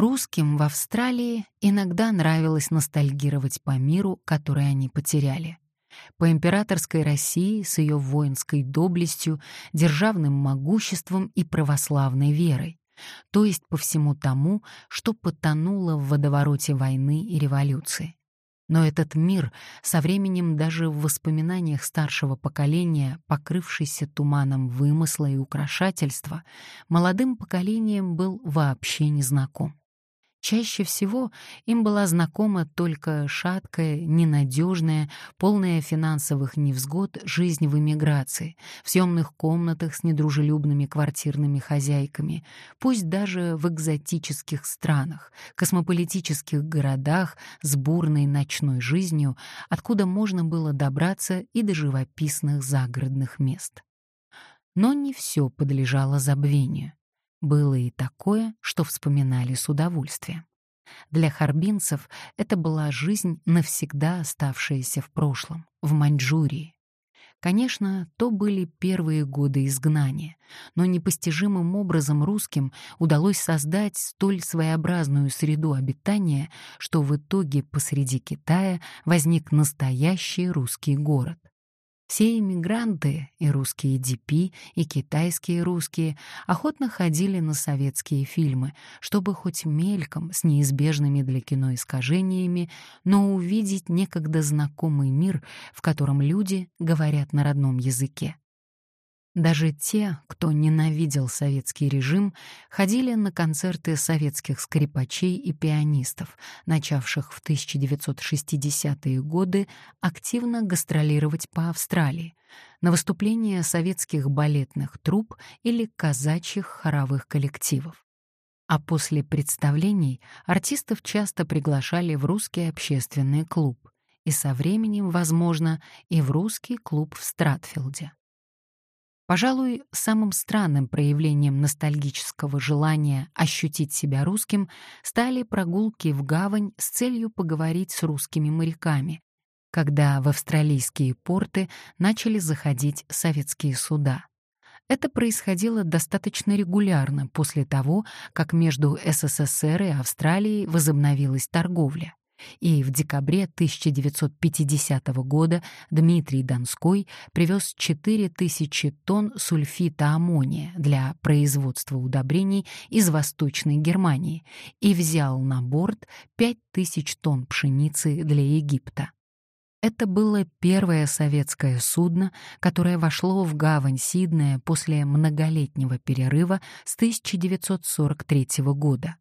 Русским в Австралии иногда нравилось ностальгировать по миру, который они потеряли. По императорской России с ее воинской доблестью, державным могуществом и православной верой, то есть по всему тому, что потонуло в водовороте войны и революции. Но этот мир, со временем даже в воспоминаниях старшего поколения, покрывшийся туманом вымысла и украшательства, молодым поколением был вообще незнаком. Чаще всего им была знакома только шаткая, ненадежная, полная финансовых невзгод жизнь в эмиграции, в съемных комнатах с недружелюбными квартирными хозяйками, пусть даже в экзотических странах, космополитических городах с бурной ночной жизнью, откуда можно было добраться и до живописных загородных мест. Но не все подлежало забвению. Было и такое, что вспоминали с удовольствием. Для харбинцев это была жизнь, навсегда оставшаяся в прошлом, в Маньчжурии. Конечно, то были первые годы изгнания, но непостижимым образом русским удалось создать столь своеобразную среду обитания, что в итоге посреди Китая возник настоящий русский город. Все иммигранты, и русские ДП, и китайские русские, охотно ходили на советские фильмы, чтобы хоть мельком, с неизбежными для кино искажениями, но увидеть некогда знакомый мир, в котором люди говорят на родном языке. Даже те, кто ненавидел советский режим, ходили на концерты советских скрипачей и пианистов, начавших в 1960-е годы активно гастролировать по Австралии, на выступления советских балетных труп или казачьих хоровых коллективов. А после представлений артистов часто приглашали в русский общественный клуб и со временем, возможно, и в русский клуб в Стратфилде. Пожалуй, самым странным проявлением ностальгического желания ощутить себя русским стали прогулки в гавань с целью поговорить с русскими моряками, когда в австралийские порты начали заходить советские суда. Это происходило достаточно регулярно после того, как между СССР и Австралией возобновилась торговля и в декабре 1950 года Дмитрий Донской привез 4000 тонн сульфита аммония для производства удобрений из Восточной Германии и взял на борт 5000 тонн пшеницы для Египта. Это было первое советское судно, которое вошло в гавань Сиднея после многолетнего перерыва с 1943 года.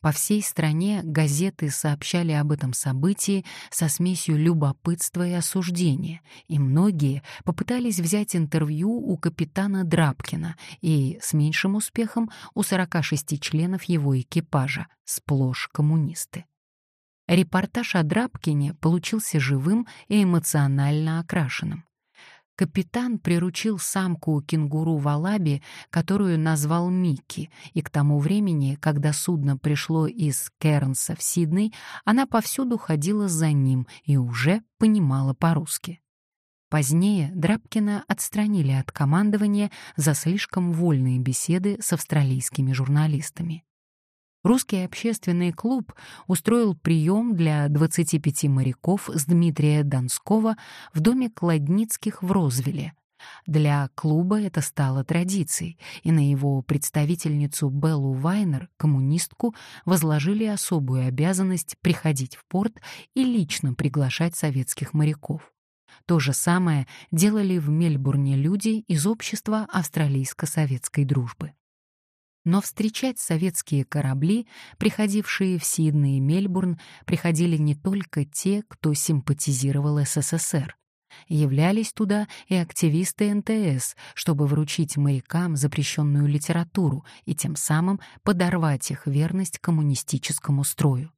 По всей стране газеты сообщали об этом событии со смесью любопытства и осуждения, и многие попытались взять интервью у капитана Драбкина и, с меньшим успехом, у 46 членов его экипажа, сплошь коммунисты. Репортаж о Драбкине получился живым и эмоционально окрашенным. Капитан приручил самку кенгуру в Алабе, которую назвал Микки, и к тому времени, когда судно пришло из Кернса в Сидней, она повсюду ходила за ним и уже понимала по-русски. Позднее Драбкина отстранили от командования за слишком вольные беседы с австралийскими журналистами. Русский общественный клуб устроил прием для 25 моряков с Дмитрия Донского в доме Кладницких в Розвилле. Для клуба это стало традицией, и на его представительницу Беллу Вайнер, коммунистку, возложили особую обязанность приходить в порт и лично приглашать советских моряков. То же самое делали в Мельбурне люди из общества австралийско-советской дружбы. Но встречать советские корабли, приходившие в Сидней и Мельбурн, приходили не только те, кто симпатизировал СССР. Являлись туда и активисты НТС, чтобы вручить морякам запрещенную литературу и тем самым подорвать их верность коммунистическому строю.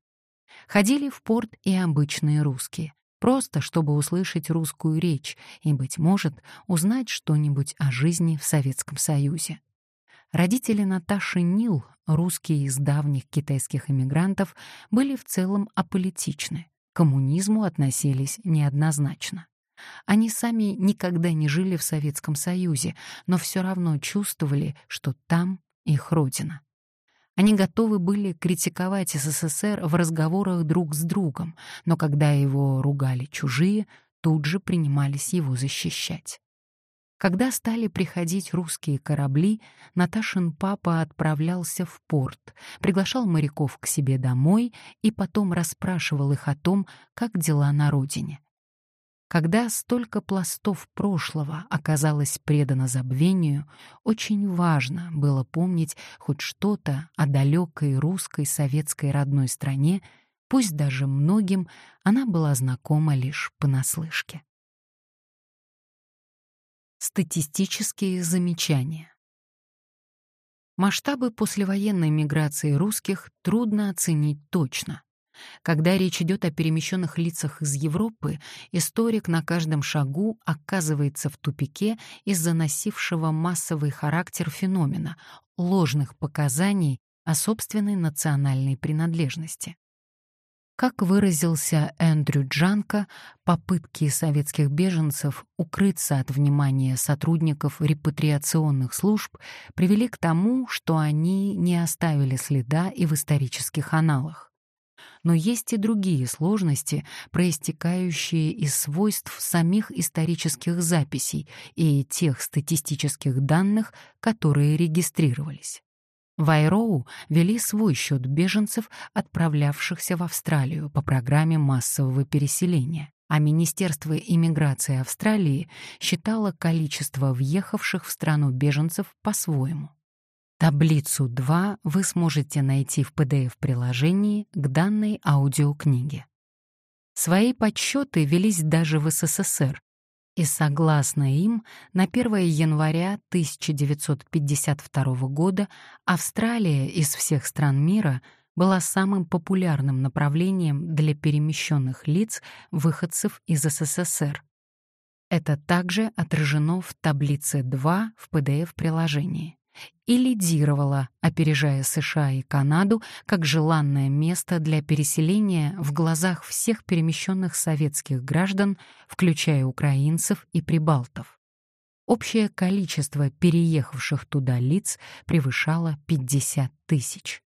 Ходили в порт и обычные русские, просто чтобы услышать русскую речь и, быть может, узнать что-нибудь о жизни в Советском Союзе. Родители Наташи Нил, русские из давних китайских эмигрантов, были в целом аполитичны, к коммунизму относились неоднозначно. Они сами никогда не жили в Советском Союзе, но все равно чувствовали, что там их родина. Они готовы были критиковать СССР в разговорах друг с другом, но когда его ругали чужие, тут же принимались его защищать. Когда стали приходить русские корабли, Наташин папа отправлялся в порт, приглашал моряков к себе домой и потом расспрашивал их о том, как дела на родине. Когда столько пластов прошлого оказалось предано забвению, очень важно было помнить хоть что-то о далекой русской советской родной стране, пусть даже многим она была знакома лишь понаслышке. Статистические замечания. Масштабы послевоенной миграции русских трудно оценить точно. Когда речь идет о перемещенных лицах из Европы, историк на каждом шагу оказывается в тупике из-за носившего массовый характер феномена, ложных показаний о собственной национальной принадлежности. Как выразился Эндрю Джанко, попытки советских беженцев укрыться от внимания сотрудников репатриационных служб привели к тому, что они не оставили следа и в исторических аналах. Но есть и другие сложности, проистекающие из свойств самих исторических записей и тех статистических данных, которые регистрировались. В Айроу вели свой счет беженцев, отправлявшихся в Австралию по программе массового переселения, а Министерство иммиграции Австралии считало количество въехавших в страну беженцев по-своему. Таблицу 2 вы сможете найти в PDF-приложении к данной аудиокниге. Свои подсчеты велись даже в СССР, и согласно им, на 1 января 1952 года Австралия из всех стран мира была самым популярным направлением для перемещенных лиц, выходцев из СССР. Это также отражено в таблице 2 в PDF-приложении и лидировала, опережая США и Канаду как желанное место для переселения в глазах всех перемещенных советских граждан, включая украинцев и прибалтов. Общее количество переехавших туда лиц превышало 50 тысяч.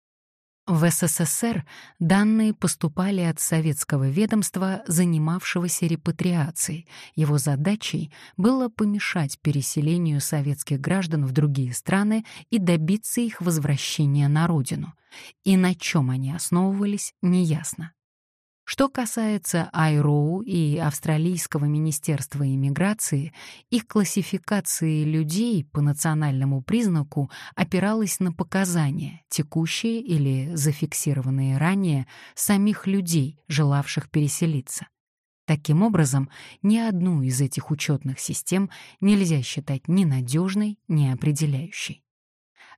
В СССР данные поступали от советского ведомства, занимавшегося репатриацией. Его задачей было помешать переселению советских граждан в другие страны и добиться их возвращения на родину. И на чем они основывались, неясно. Что касается IRO и Австралийского министерства иммиграции, их классификации людей по национальному признаку опиралась на показания, текущие или зафиксированные ранее, самих людей, желавших переселиться. Таким образом, ни одну из этих учетных систем нельзя считать ни надежной, ни определяющей.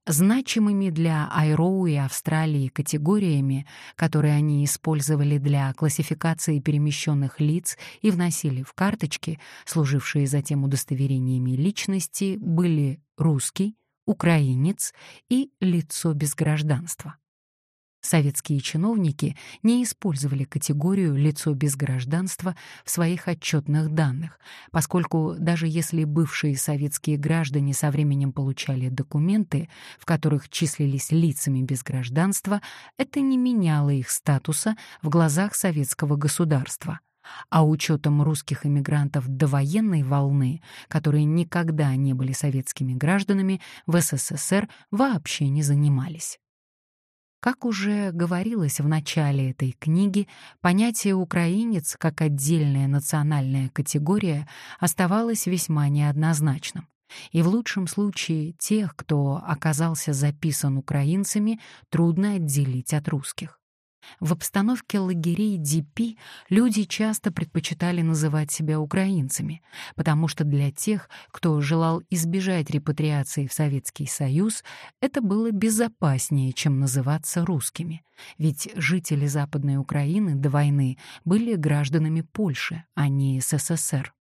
Значимыми для Айроу и Австралии категориями, которые они использовали для классификации перемещенных лиц и вносили в карточки, служившие затем удостоверениями личности, были русский, украинец и лицо без гражданства. Советские чиновники не использовали категорию «лицо без гражданства» в своих отчетных данных, поскольку даже если бывшие советские граждане со временем получали документы, в которых числились лицами без гражданства, это не меняло их статуса в глазах советского государства. А учетом русских эмигрантов довоенной волны, которые никогда не были советскими гражданами, в СССР вообще не занимались. Как уже говорилось в начале этой книги, понятие «украинец» как отдельная национальная категория оставалось весьма неоднозначным. И в лучшем случае тех, кто оказался записан украинцами, трудно отделить от русских. В обстановке лагерей ДП люди часто предпочитали называть себя украинцами, потому что для тех, кто желал избежать репатриации в Советский Союз, это было безопаснее, чем называться русскими. Ведь жители Западной Украины до войны были гражданами Польши, а не СССР.